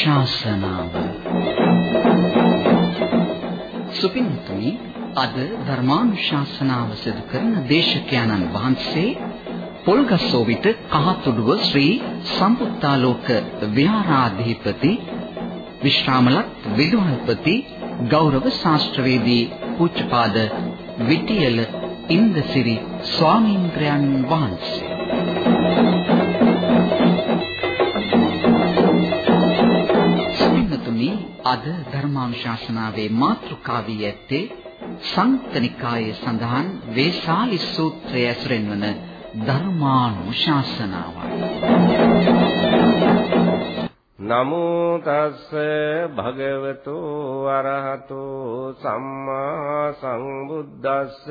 ධර්මානුශාසනාව සුපින්තුනි අද ධර්මානුශාසනාව සිදු කරන දේශකයන්න් වහන්සේ පොල්ගස්සෝවිත කහතුඩුව ශ්‍රී සම්පුත්තාලෝක විහාරාධිපති විශ්‍රාමලත් විදුහල්පති ගෞරව ශාස්ත්‍රවේදී පූජ්‍යපාද විටියල ඉන්දසිරි ස්වාමීන්ද්‍රයන් වහන්සේ. අද ධර්මානුශාසනාවේ මාතෘකාවී ඇත්තේ සංතනිකායේ සඳහන් වේශාලි සූත්‍රය ඇසුරෙන් වන ධර්මානුශාසනාවයි. නමෝ තස්ස භගවතු අරහතු සම්මා සම්බුද්දස්ස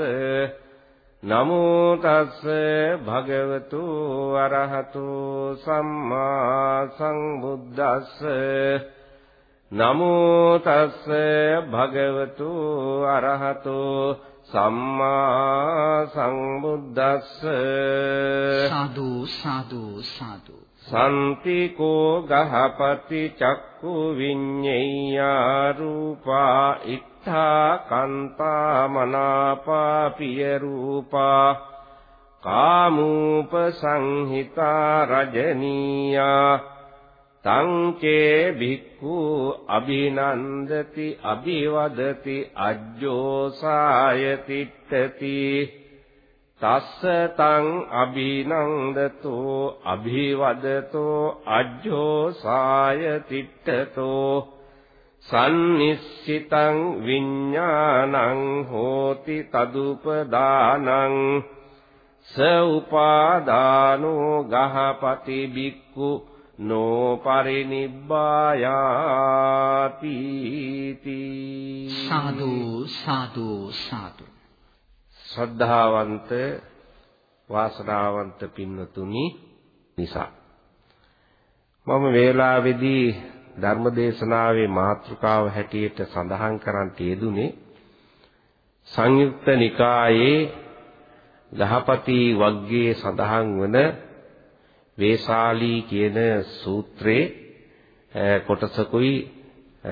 නමෝ තස්ස භගවතු අරහතු සම්මා සම්බුද්දස්ස නමෝ තස්ස භගවතු අරහතෝ සම්මා සංබුද්දස්ස සාදු සාදු සාදු. සම්තිකෝ ගහපති චක්කු විඤ්ඤයා රූපා ඉත්තා කන්තා මනාපා පිය රූපා. කාමූප සංහිතා රජනීයා තං චේ භික්ඛු අභිනන්දති අභිවදති අජ්ජෝසාය තිට්ඨති. තස්ස තං අභිනන්දතෝ අභිවදතෝ අජ්ජෝසාය තිට්ඨතෝ. සම්නිස්සිතං විඥානං හෝති තදුපදානං. ස උපාදානෝ ගහපති බික්ඛු නෝ පරිනිබ්බායාති සාදු සාදු සාදු ශ්‍රද්ධාවන්ත වාසනාවන්ත පින්නතුනි නිසා. මම වේලාවේදී ධර්මදේශනාවේ මාතෘකාව හැටියට සඳහන් කරන්න යෙදුනේ සංයුක්ත නිකායේ ගහපති වග්ගයේ සඳහන් වන වේශාලී කියන සූත්‍රයේ කොටසකුයි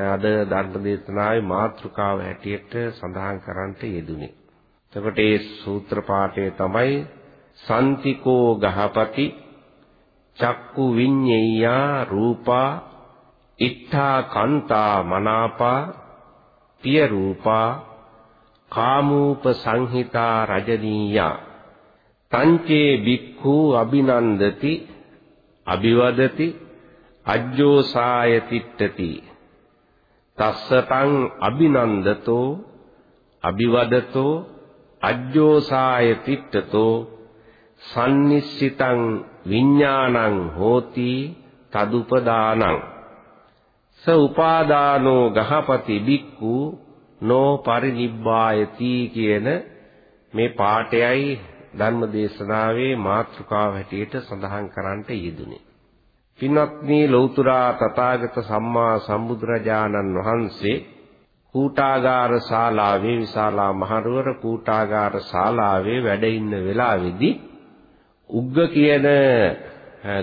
අද ධර්ම දේශනාවේ මාතෘකාව හැටියට සඳහන් කරන්නට යෙදුනේ. එතකොට මේ සූත්‍ර පාඨය තමයි සන්තිකෝ ගහපති චක්කු විඤ්ඤයා රූපා ඉත්තා කන්තා මනාපා පිය රූපා කාමූප සංහිතා රජනීයා තංචේ බික්ඛු අභිනන්දති අභිවදති අජ්ජෝසාය තිට්ඨති තස්සතං අභිනන්දතෝ අභිවදතෝ අජ්ජෝසාය තිට්ඨතෝ සම්නිස්සිතං විඥානං හෝති තදුපදානං. ස උපාදානෝ ගහපති බික්ඛු නෝ පරිනිබ්බායති කියන මේ පාඨයයි ධර්ම දේශනාවේ මාතෘකාව හැටියට සඳහන් කරන්නට යෙදුනේ. පින්වත්නි ලෞතුරා තථාගත සම්මා සම්බුදුරජාණන් වහන්සේ කූටාගාර ශාලාවේ විශාලා මහනුවර කූටාගාර ශාලාවේ වැඩ ඉන්න වෙලාවේදී උග්ග කියන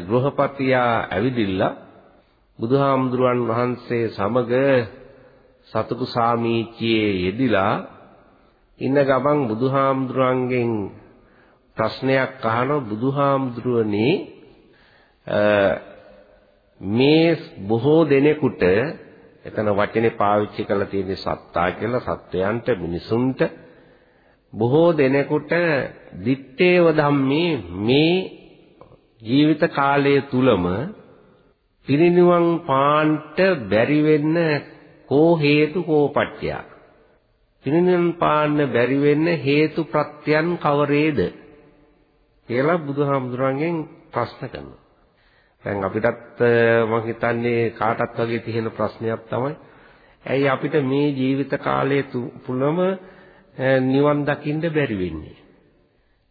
ගෘහපතියා ඇවිදිලා බුදුහාමුදුරුවන් වහන්සේ සමග සතුටු සාමීචියේ යෙදිලා ඉන්න ගමන් බුදුහාමුදුරන්ගෙන් ප්‍රශ්නයක් අහනවා බුදුහාමුදුරුවනේ මේ බොහෝ දෙනෙකුට එතන වචනේ පාවිච්චි කරලා තියෙන්නේ සත්තා කියලා සත්වයන්ට මිනිසුන්ට. බොහෝ දෙනෙකුට දිත්තේව ධම්මේ මේ ජීවිත කාලය තුලම පිරිනිවන් පාන්ට බැරි වෙන්න කෝ හේතු කෝපට්ඨය පිරිනිවන් පාන්න බැරි වෙන්න හේතු ප්‍රත්‍යයන් කවරේද? කියලා බුදුහාමුදුරන්ගෙන් ප්‍රශ්න කරනවා. දැන් අපිටත් මම හිතන්නේ කාටත් වගේ තියෙන ප්‍රශ්නයක් තමයි ඇයි අපිට මේ ජීවිත කාලය තුලම නිවන් දකින්න බැරි වෙන්නේ?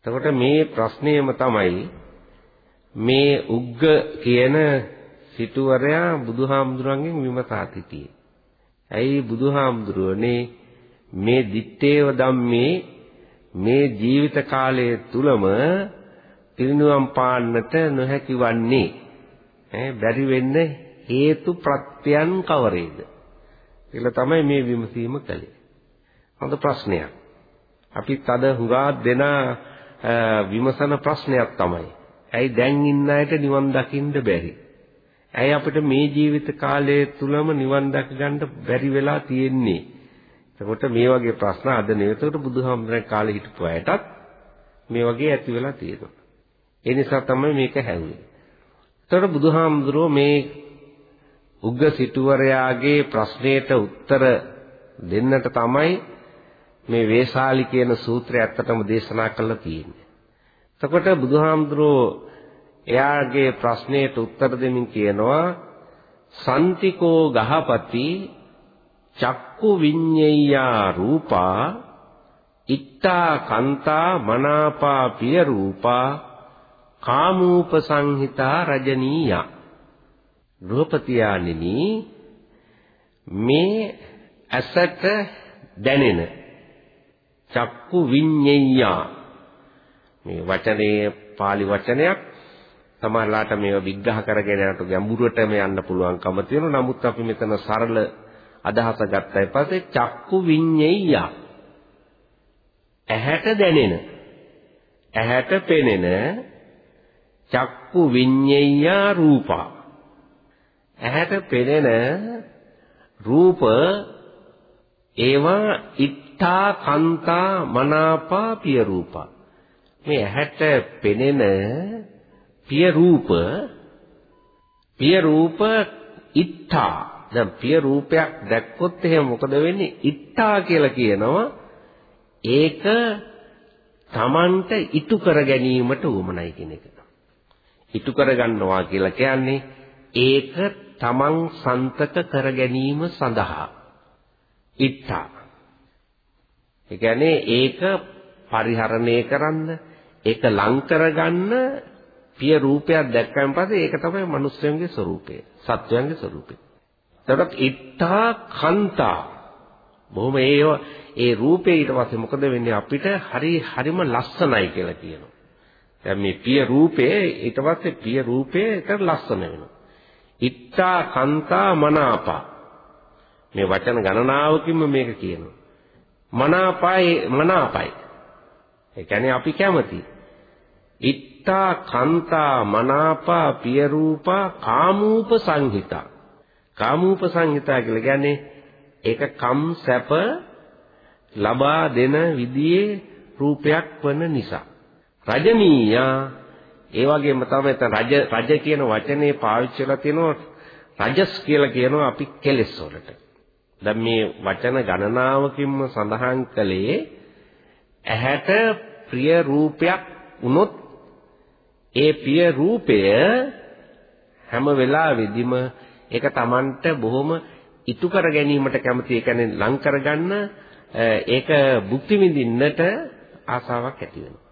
එතකොට මේ ප්‍රශ්නයම තමයි මේ උග්ග කියන සිටුවරයා බුදුහාමුදුරන්ගෙන් විමසා සිටියේ. ඇයි බුදුහාමුදුරුවනේ මේ දිත්තේව ධම්මේ මේ ජීවිත කාලය තුලම පිරිනුවම් පාන්නට නොහැකි වන්නේ ඈ බැරි වෙන්නේ හේතු ප්‍රත්‍යයන් කවරේද කියලා තමයි මේ විමසීම කළේ. හොඳ ප්‍රශ්නයක්. අපිත් අද හුඟා දෙනා විමසන ප්‍රශ්නයක් තමයි. ඇයි දැන් ඉන්න අයට නිවන් දකින්න බැරි? ඇයි අපිට මේ ජීවිත කාලය තුලම නිවන් දැක ගන්න බැරි වෙලා තියෙන්නේ? එතකොට මේ වගේ ප්‍රශ්න අද නෙවෙතකට බුදුහාමුදුරන් කාලේ හිටපු අයටත් මේ වගේ ඇති වෙලා තියෙනවා. ඒ නිසා තමයි මේක හැව්වේ. එතකොට බුදුහාමුදුරෝ මේ උග්ග සිටුවරයාගේ ප්‍රශ්නයට උත්තර දෙන්නට තමයි මේ වේශාලි කියන සූත්‍රය ඇත්තටම දේශනා කළා තියෙන්නේ. එතකොට බුදුහාමුදුරෝ එයාගේ ප්‍රශ්නයට උත්තර දෙමින් කියනවා සන්තිකෝ ගහපති චක්කු විඤ්ඤයා රූපා ඉත්තා කන්තා මනාපා පිය රූපා කාමූපසංහිතා රජනීයා. ගෘහපතියාණෙනි මේ ඇසට දැනෙන චක්කු විඤ්ඤයා. මේ වචනේ pāli වචනයක් සමහරලාට මේව විග්‍රහ කරගෙන යනට ගැඹුරටම යන්න පුළුවන්කම තියෙනවා. නමුත් අපි මෙතන සරල අදහස ගත්තයි පස්සේ චක්කු විඤ්ඤයා. ඇහැට දැනෙන ඇහැට පෙනෙන චක්කු විඤ්ඤයා රූපා. ඇහැට පෙනෙන රූප ඒවා ඉත්තා කන්තා මනාපා පිය රූපා. මේ ඇහැට පෙනෙන පිය රූප පිය රූප ඉත්තා. දැන් පිය රූපයක් දැක්කොත් එහෙම මොකද වෙන්නේ? ඉත්තා කියලා කියනවා. ඒක Tamanට ඉටු කර ගැනීමට උවමනයි කියන එක. ඉටු කර ගන්නවා කියලා කියන්නේ ඒක තමන් සන්තක කර ගැනීම සඳහා ඉත්තා. ඒ කියන්නේ ඒක පරිහරණය කරන්න ඒක ලං කරගන්න පිය රූපයක් දැක්කම පස්සේ ඒක තමයි මනුස්සයන්ගේ ස්වરૂපය සත්වයන්ගේ ස්වરૂපය. එතකොට ඉත්තා කන්තා බොහොම ඒ ඒ රූපේ ඊට පස්සේ මොකද වෙන්නේ අපිට හරි හරිම ලස්සනයි කියලා කියනවා. දැන් මේ පිය රූපේ ඊට පස්සේ පිය රූපේ ඒක ලස්සන වෙනවා. ඉත්තා කන්තා මනාපා. මේ වචන ගණනාවකින්ම මේක කියනවා. මනාපයි මනාපයි. ඒ කියන්නේ අපි කැමති. ඉත්තා කන්තා මනාපා පිය රූපා කාමූප සංහිතා. කාමූප සංහිතා කියලා කියන්නේ ඒක කම් සැප ලබා දෙන විදිහේ රූපයක් වන නිසා. රජනීයා ඒ වගේම තමයි රජ රජ කියන වචනේ පාවිච්චි කරලා තියෙනවා රජස් කියලා කියනවා අපි කෙලෙස් වලට. දැන් මේ වචන ගණනාවකින්ම සඳහන් කළේ ඇහැට ප්‍රිය රූපයක් වුණොත් ඒ ප්‍රිය රූපය හැම වෙලාවෙදිම ඒක Tamanට බොහොම ඉටු කර ගැනීමට කැමති ඒ කියන්නේ ලං කරගන්න ඒක භුක්ති විඳින්නට ආසාවක් ඇති වෙනවා.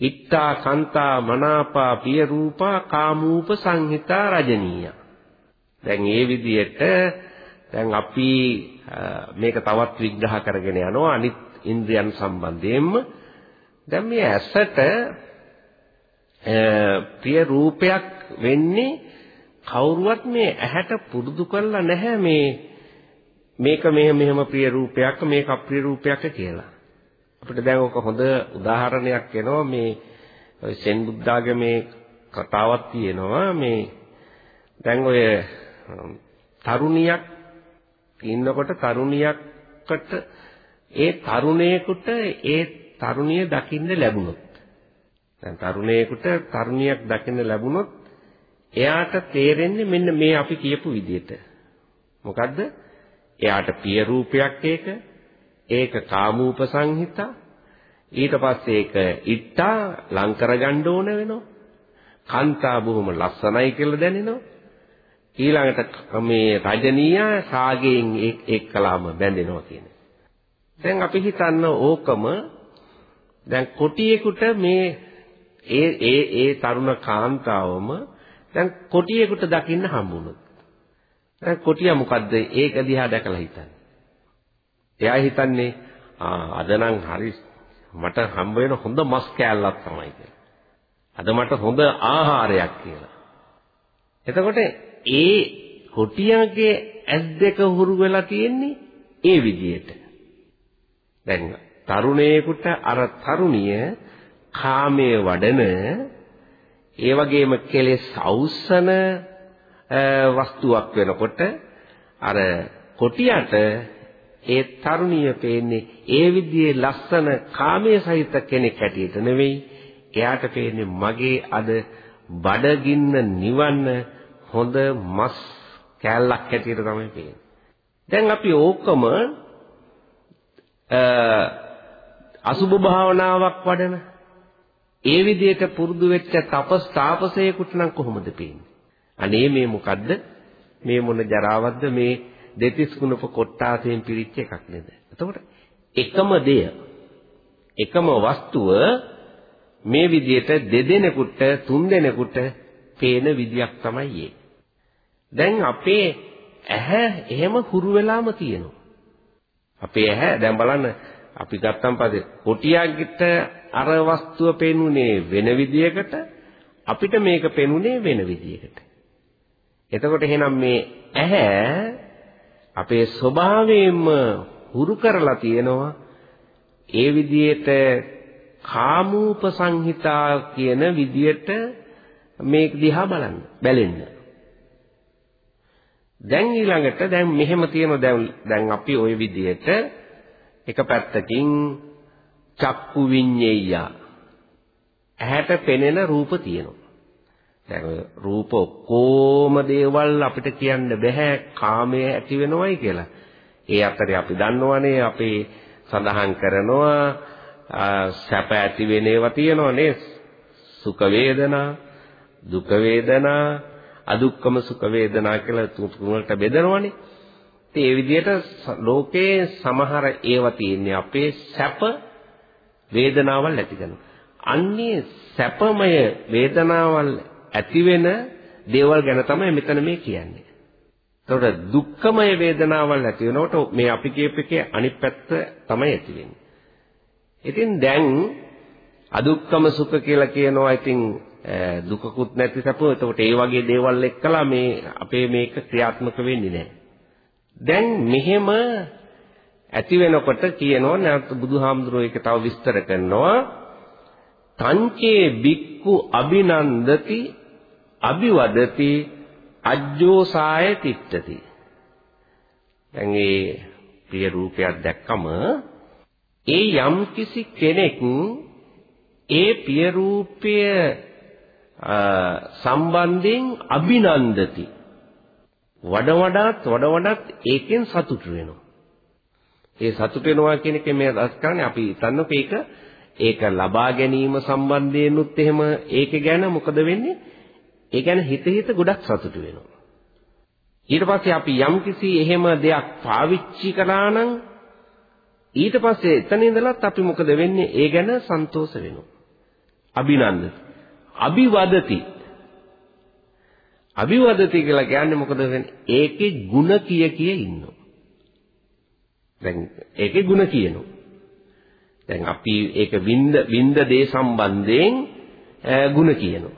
ඉත්තා කන්තා මනාපා පිය රූපා කාමූප සංහිතා රජනීය. දැන් මේ විදිහට දැන් අපි මේක තවත් විග්‍රහ කරගෙන යනවා අනිත් ඉන්ද්‍රියන් සම්බන්ධයෙන්ම දැන් මේ ඇසට ප්‍රිය රූපයක් වෙන්නේ කවුරුවත් මේ ඇහැට පුරුදු කරලා නැහැ මේ මේක මෙහෙම මෙහෙම ප්‍රිය රූපයක් මේක අප්‍රිය රූපයක් කියලා. අපිට දැන් ඔක හොඳ උදාහරණයක් එනවා. මේ සෙන් බුද්ධාගමේ කතාවක් තියෙනවා. මේ දැන් ඔය තරුණියක් ඉන්නකොට තරුණියකට ඒ තරුණයෙකුට ඒ තරුණිය දකින්න ලැබුණොත් දැන් තරුණයෙකුට තරුණියක් දකින්න ලැබුණොත් එයාට තේරෙන්නේ මෙන්න මේ අපි කියපු විදිහට. මොකද්ද? එයාට පිය රූපයක් ඒක. ඒක කාමූපසංහිතා. ඊට පස්සේ ඒක ඉත්තා ලං කරගන්න ඕන වෙනවා. කාන්තා බොහොම ලස්සනයි කියලා දැනෙනවා. ඊළඟට මේ රජනීය සාගයෙන් එක්කලාම බැඳෙනවා කියන්නේ දැන් අපි හිතන්න ඕකම දැන් කොටියෙකුට මේ ඒ ඒ ඒ තරුණ කාන්තාවම දැන් කොටියෙකුට දකින්න හම්බුනොත් දැන් කොටියා මොකද්ද? ඒක දිහා දැකලා හිතන්නේ. එයා හිතන්නේ අද නම් හරි මට හම්බ වෙන හොඳ මස් කෑල්ලක් තමයි කියලා. අද මට හොඳ ආහාරයක් කියලා. එතකොට ඒ කොටියාගේ ඇස් දෙක හුරු වෙලා තියෙන්නේ ඒ විදියට. දැන් තරුණයෙකුට අර තරුණිය කාමයේ වඩන ඒ වගේම කෙලෙස් අවුස්සන වස්තුවක් වෙනකොට අර කොටියට ඒ තරුණිය පේන්නේ ඒ විදිහේ ලස්සන කාමයේ සහිත කෙනෙක් හැටියට නෙවෙයි එයාට පේන්නේ මගේ අද බඩගින්න නිවන්න හොඳ මස් කෑල්ලක් හැටියට තමයි පේන්නේ. දැන් අපි ඕකම අසුභ භාවනාවක් වඩන ඒ විදිහට පුරුදු වෙච්ච තපස් තාපසයෙකුට නම් කොහොමද පේන්නේ? අනේ මේ මොකද්ද? මේ මොන ජරාවක්ද මේ දෙතිස් කුණප කොට්ටාසයෙන් පිරිච්ච එකක් නේද? එතකොට එකම දෙය එකම වස්තුව මේ විදිහට දෙදෙනෙකුට තුන්දෙනෙකුට පේන විදියක් තමයි ඒ. දැන් අපේ ඇහැ එහෙම හුරු වෙලාම තියෙනවා. අපේ ඇහැ දැන් බලන්න අපි ගත්තම් පස්සේ කොටියකට අර වස්තුව පෙන්ුනේ වෙන විදියකට අපිට මේක පෙන්ුනේ වෙන විදියකට. එතකොට එහෙනම් මේ ඇහැ අපේ ස්වභාවයෙන්ම හුරු කරලා තියෙනවා ඒ විදියට කාමූපසංහිතා කියන විදියට මේක දිහා බලන්න බැලෙන්න. දැන් ඊළඟට දැන් මෙහෙම තියෙන දැන් දැන් අපි ওই විදියට එක පැත්තකින් චක්කු විඤ්ඤේය ඇහැට පෙනෙන රූප තියෙනවා. දැන් රූප ඔක්කොම දේවල් අපිට කියන්න බෑ කාමය ඇති වෙනවයි කියලා. ඒ අතරේ අපි දන්නවනේ අපේ සඳහන් කරනවා සැප ඇති වෙන ඒවා තියෙනවා නේ සුඛ වේදනා දුක වේදනා අදුක්කම සුඛ වේදනා කියලා තුනකට බෙදනවනේ. ඉතින් ඒ විදිහට ලෝකේ සමහර ඒවා තියෙන්නේ අපේ සැප වේදනාවල් ඇති කරනවා. අන්නේ සැපමය වේදනාවල් ඇති වෙන දේවල් ගැන තමයි මෙතන මේ කියන්නේ එතකොට දුක්ඛමය වේදනාවල් ඇති වෙනකොට මේ අපි කියපේකේ අනිත් පැත්ත තමයි ඇති වෙන්නේ ඉතින් දැන් අදුක්කම සුඛ කියලා කියනවා ඉතින් දුකකුත් නැති සැප. එතකොට ඒ වගේ දේවල් එක්කලා මේ අපේ මේක ක්‍රියාත්මක වෙන්නේ නැහැ. දැන් මෙහෙම ඇති වෙනකොට කියනවා නැත් බුදුහාමුදුරුවෝ ඒක තව විස්තර කරනවා තංචේ බික්කු අබිනන්දති අபிවදති අජ්ජෝසාය තිට්ඨති දැන් මේ ප්‍රිය රූපයක් දැක්කම ඒ යම්කිසි කෙනෙක් ඒ පිය රූපය සම්බන්ධයෙන් අභිනන්දති වඩ වඩාත් වඩ වඩාත් ඒකෙන් සතුට වෙනවා. ඒ සතුට වෙනවා කියන එක මේ අදහස් කරන්නේ අපි හිතන්නකෝ ඒක ඒක ලබා ගැනීම සම්බන්ධයෙන්ුත් එහෙම ඒක ගැන මොකද වෙන්නේ? ඒ ගැන හිත හිත ගොඩක් සතුට වෙනවා. ඊට පස්සේ අපි යම්කිසි එහෙම දෙයක් පාවිච්චි කළා නම් ඊට පස්සේ එතන ඉඳලත් අපි මොකද වෙන්නේ? ඒ ගැන සන්තෝෂ වෙනවා. අභිනන්දති. අභිවදති. අභිවදති කියලා කියන්නේ මොකද වෙන්නේ? ඒකේ ಗುಣ කිය කිය ඉන්නවා. දැන් ඒකේ ಗುಣ කියනවා. දැන් අපි ඒක වින්ද වින්ද දේ සම්බන්ධයෙන් ಗುಣ කියනවා.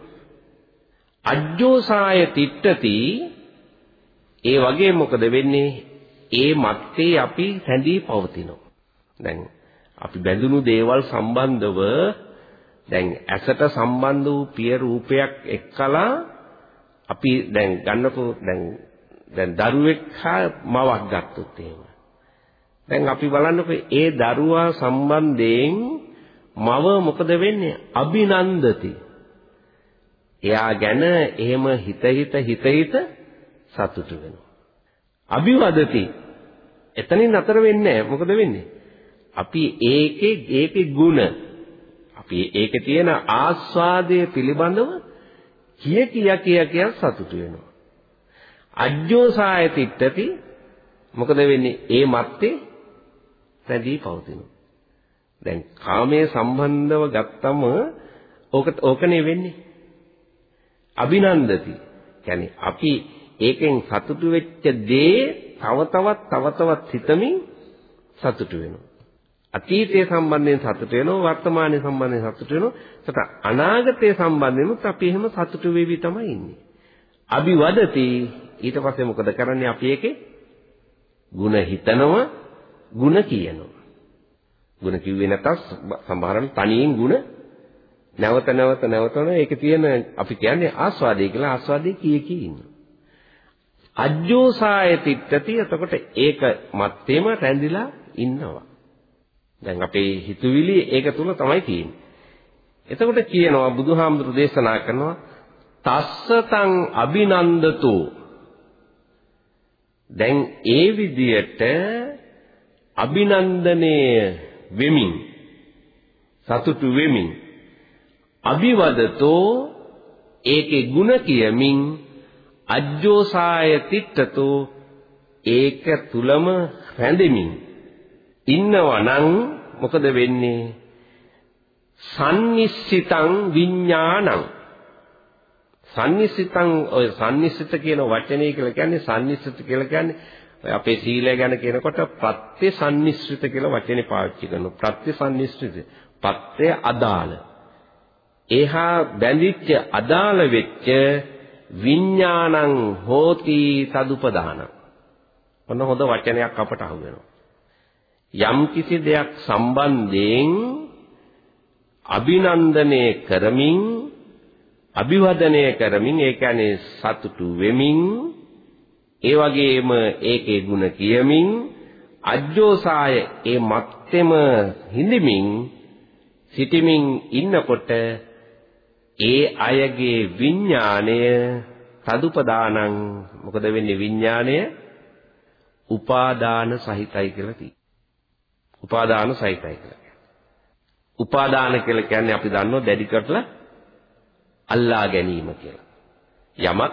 අජ්ජෝසාය තිට්ඨති ඒ වගේ මොකද වෙන්නේ? ඒ මත්තේ අපි රැඳී පවතිනවා. දැන් අපි බැඳුණු දේවල් සම්බන්ධව දැන් ඇසට සම්බන්ධ වූ පිය රූපයක් එක්කලා අපි දැන් ගන්නකෝ දැන් දැන් දරුවෙක් හා මවක් ගත්තොත් එහෙම. දැන් අපි බලන්නකෝ ඒ දරුවා සම්බන්ධයෙන් මව මොකද වෙන්නේ? අභිනන්දති. එයා ගැන එහෙම හිත හිත හිත හිත සතුටු වෙනවා. අභිවදති. එතනින් අතර වෙන්නේ නැහැ. මොකද වෙන්නේ? අපි ඒකේ ඒකේ ಗುಣ අපි ඒකේ තියෙන ආස්වාදයේ පිළිබඳව කිය කිය කිය කිය සතුටු වෙනවා. අජ්ජෝසාය තිට්ඨති මොකද වෙන්නේ? ඒ මත්තේ රැඳී පවතිනවා. දැන් කාමයේ සම්බන්ධව ගත්තම ඕක ඕකනේ වෙන්නේ. අභිනන්දති. කියන්නේ අපි ඒකෙන් සතුටු වෙච්ච දේ තව තවත් තව තවත් හිතමින් සතුටු වෙනවා. අතීතය සම්බන්ධයෙන් සතුට වෙනවා වර්තමානය සම්බන්ධයෙන් සතුට වෙනවා සත අනාගතය සම්බන්ධයෙන්ත් අපි එහෙම සතුට වෙවි තමයි ඉන්නේ අභිවදති ඊට පස්සේ මොකද කරන්නේ අපි ඒකේ ಗುಣ හිතනවා ಗುಣ කියනවා. ಗುಣ කිව්වේ නැත්නම් සමහරවල් තනියෙන් ಗುಣ නැවත නැවත නැවතන ඒකේ තියෙන අපි කියන්නේ ආස්වාදේ කියලා ආස්වාදේ කී කී ඉන්නවා. අජ්ජෝසාය තිට්ඨති එතකොට ඒක මත්තේම රැඳිලා ඉන්නවා. දැන් අපේ හිතුවිලි ඒක තුල තමයි තියෙන්නේ. එතකොට කියනවා බුදුහාමුදුරු දේශනා කරනවා තස්සතං අභිනන්දතෝ දැන් ඒ විදියට අභිනන්දනය වෙමින් සතුටු වෙමින් අභිවදතෝ ඒකේ ಗುಣ කියමින් අජ්ජෝසාය තිට්ඨතෝ ඒක තුලම රැඳෙමින් ඉන්නවා නම් මොකද වෙන්නේ? සම්නිස්සිතං විඥානං. සම්නිස්සිතං ඔය සම්නිස්සිත කියන වචනේ කියලා කියන්නේ සම්නිස්සිත කියලා කියන්නේ අපේ සීලය ගැන කියනකොට ප්‍රත්‍ය සම්නිස්සිත කියලා වචනේ පාවිච්චි කරනවා. ප්‍රත්‍ය සම්නිස්සිත. ප්‍රත්‍ය අදාළ. එහා බැඳිච්ච අදාළ වෙච්ච විඥානං හෝති තදුපදාන ඔන්න හොඳ වචනයක් අපට අහු වෙනවා. යම් කිසි දෙයක් සම්බන්ධයෙන් අභිනන්දනය කරමින් අභිවදනය කරමින් ඒ කියන්නේ සතුටු වෙමින් ඒ වගේම ඒකේ ಗುಣ කියමින් අජ්ජෝසාය ඒ මත්තෙම හිඳමින් සිටමින් ඉන්නකොට ඒ අයගේ විඥාණය තදුපදානං මොකද වෙන්නේ විඥාණය උපාදාන සහිතයි කියලා තියෙනවා. උපාදාන සහිතයි කියලා. උපාදාන කියලා කියන්නේ අපි දන්නවා දැඩි කරලා අල්ලා ගැනීම කියලා. යමක්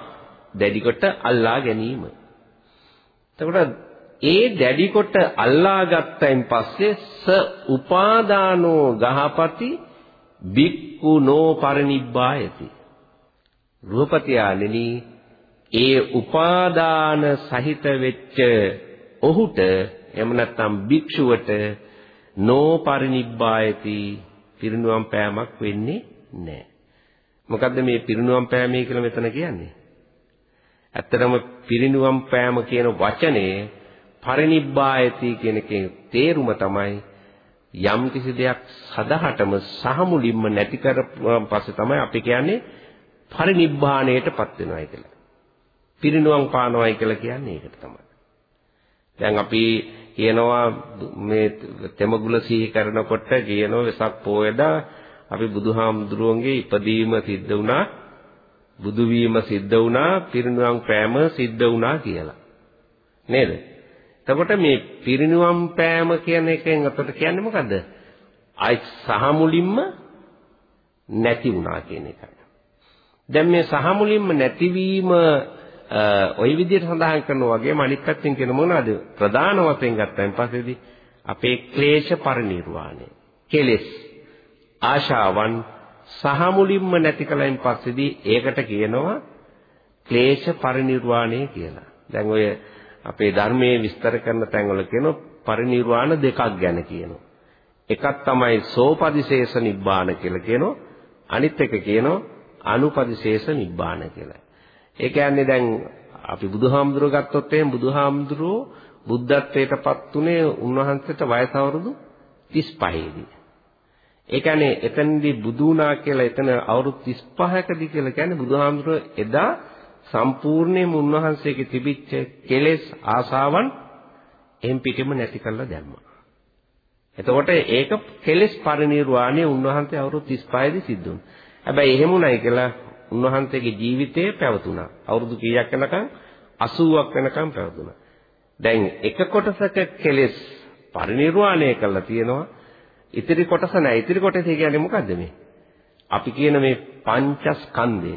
දැඩි කොට අල්ලා ගැනීම. එතකොට ඒ දැඩි කොට අල්ලා ගත්තයින් පස්සේ ස උපාදානෝ ගහපති බික්කු නෝ පරිනිබ්බායති. රූපතියානෙනි ඒ උපාදාන සහිත වෙච්ච ඔහුට එහෙම නැත්නම් භික්ෂුවට නෝ පරිනිබ්බායති පිරිනුවම් පෑමක් වෙන්නේ නැහැ. මොකද්ද මේ පිරිනුවම් පෑමේ කියලා මෙතන කියන්නේ? ඇත්තටම පිරිනුවම් පෑම කියන වචනේ පරිනිබ්බායති කියන එකේ තේරුම තමයි යම් කිසි දෙයක් සදහටම සහ මුලින්ම නැති කරපුවාන් පස්සේ තමයි අපි කියන්නේ පරිනිබ්බාණයටපත් වෙනවායි කියලා. පිරිනුවම් පානවායි කියලා කියන්නේ ඒකට තමයි. දැන් අපි කියනවා මේ තෙමගුල සිහි කරනකොට කියනවා වෙසක් පොයදා අපි බුදුහාමුදුරුවන්ගේ ඉපදීම සිද්ධ වුණා බුදු වීම සිද්ධ වුණා පිරිනුවම් පෑම සිද්ධ වුණා කියලා නේද එතකොට මේ පිරිනුවම් පෑම කියන එකෙන් අපිට කියන්නේ මොකද්ද? අයි සහ මුලින්ම නැති වුණා කියන එකයි. දැන් මේ සහ මුලින්ම නැතිවීම ওই විදිහට සඳහන් කරනවා වගේම අනිත් පැත්තෙන් කියන මොනවාද? ප්‍රධාන වශයෙන් ගත්තයින් පස්සේදී අපේ ක්ලේශ පරිණිරවාණය කෙලෙස් ආශාවන් සහ මුලින්ම නැති කලින් පස්සේදී ඒකට කියනවා ක්ලේශ පරිණිරවාණය කියලා. දැන් ඔය අපේ ධර්මයේ විස්තර කරන තැන්වල කියනවා පරිණිරවාණ දෙකක් ගැන කියනවා. එකක් තමයි සෝපදිශේෂ නිබ්බාන කියලා කියනවා. අනිත් එක කියනවා අනුපදිශේෂ නිබ්බාන කියලා. ඒ කියන්නේ දැන් අපි බුදුහාමුදුරුවෝ ගත්තොත් එහෙනම් බුදුහාමුදුරුවෝ බුද්ධත්වයටපත් උනේ උන්වහන්සේට වයස අවුරුදු 35 දී. ඒ කියන්නේ එතනදී බුදු වුණා කියලා එතන අවුරුදු 35කදී කියලා කියන්නේ බුදුහාමුදුරුවෝ එදා සම්පූර්ණයෙන්ම උන්වහන්සේගේ තිබිච්ච කෙලෙස් ආසාවන් එම් පිටිම නැති කරලා දැම්මා. එතකොට ඒක කෙලෙස් පරිණිරවාණය උන්වහන්සේ අවුරුදු 35 දී සිද්ධ වුණා. හැබැයි එහෙම උනායි කියලා උන්වහන්සේගේ ජීවිතය පැවතුණා. අවුරුදු කීයක් යනකම් 80ක් වෙනකම් පැවතුණා. දැන් එක කොටසක කෙලෙස් පරිණිරවාණය කළා තියෙනවා. ඉතිරි කොටස නැහැ. ඉතිරි කොටස කියන්නේ මොකද්ද මේ? අපි කියන මේ පංචස්කන්ධය.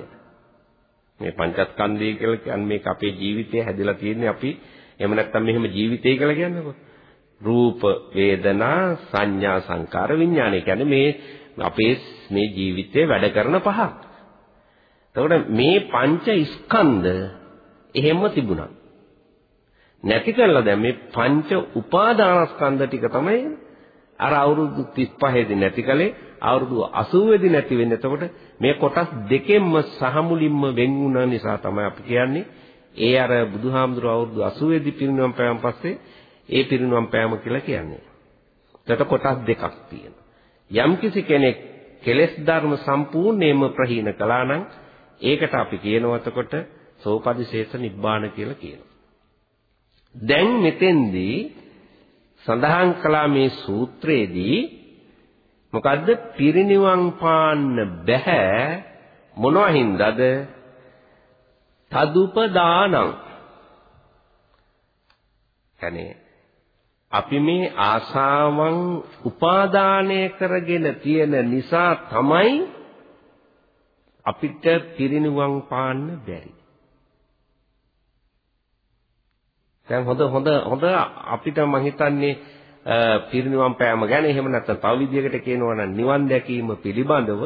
මේ පංචස්කන්ධය කියලා කියන්නේ මේක අපේ ජීවිතය හැදලා තියෙන්නේ අපි එහෙම නැත්නම් මෙහෙම ජීවිතය කියලා කියන්නකො. රූප, වේදනා, සංඥා, සංකාර, විඥාන. කියන්නේ මේ අපේ මේ ජීවිතේ වැඩ කරන පහක්. එතකොට මේ පංච ස්කන්ධ එහෙම තිබුණා. නැති කරලා දැන් මේ පංච උපාදානස්කන්ධ ටික තමයි අර අවුරුදු 35 දී නැති කලේ අවුරුදු 80 දී නැති වෙන්නේ. එතකොට මේ කොටස් දෙකෙන්ම සහ මුලින්ම වෙන් වුණ නිසා තමයි අපි කියන්නේ ඒ අර බුදුහාමුදුරුවෝ අවුරුදු 80 දී පිරිනුවම් පෑවන් පස්සේ ඒ පිරිනුවම් පෑම කියලා කියන්නේ. එතකොට කොටස් දෙකක් තියෙනවා. යම්කිසි කෙනෙක් කෙලෙස් ධර්ම සම්පූර්ණයෙන්ම ප්‍රහීන කළා නම් ඒකට අපි කියනවා එතකොට සෝපදිශේෂ නිබ්බාන කියලා කියනවා. දැන් මෙතෙන්දී සඳහන් කළා මේ සූත්‍රයේදී මොකද්ද? පිරිණිවන් පාන්න බෑ මොනවා හින්දාද? තදුපදානං. කියන්නේ අපි මේ ආසාවන් උපාදානය කරගෙන තියෙන නිසා තමයි අපිට පිරිණිවන් පාන්න බැරි. දැන් හොඳ හොඳ හොඳ අපිට මං හිතන්නේ පිරිනිවන් පෑම ගැන එහෙම නැත්නම් තව විදියකට කියනවා නම් නිවන් දැකීම පිළිබඳව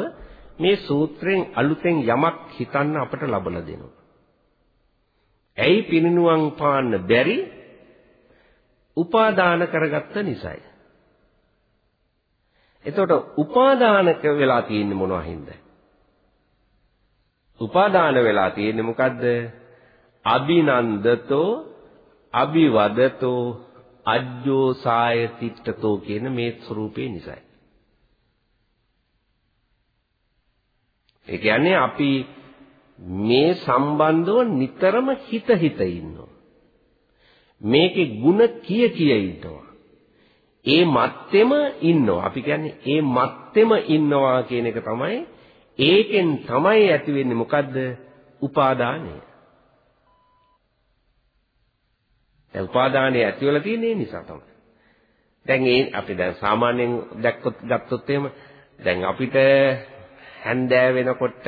මේ සූත්‍රයෙන් අලුතෙන් යමක් හිතන්න අපට ලබලා දෙනවා. ඇයි පිරිනිවන් පාන්න බැරි? උපාදාන කරගත්ත නිසායි. එතකොට උපාදානක වෙලා තියෙන්නේ මොනවා හින්දාද? උපාදාන වෙලා තියෙන්නේ මොකද්ද? අබිනන්දතෝ අභිවදතෝ අජ්ජෝ සායතිට්ඨතෝ කියන මේ ස්වરૂපේ නිසයි. ඒ කියන්නේ අපි මේ සම්බන්ධව නිතරම හිත හිත ඉන්නවා. මේකේ ಗುಣ කිය කිය ඉන්නවා. ඒ මැත්තේම ඉන්නවා. අපි කියන්නේ ඒ මැත්තේම ඉන්නවා කියන එක තමයි ඒකෙන් තමයි ඇති වෙන්නේ මොකද්ද? උපාදානය. දැන් උපාදානය ඇති වෙලා තියෙන්නේ ඒ නිසා තමයි. දැන් ඒ අපි දැන් සාමාන්‍යයෙන් දැක්කොත් ගත්තොත් එහෙම දැන් අපිට හැන්දෑ වෙනකොට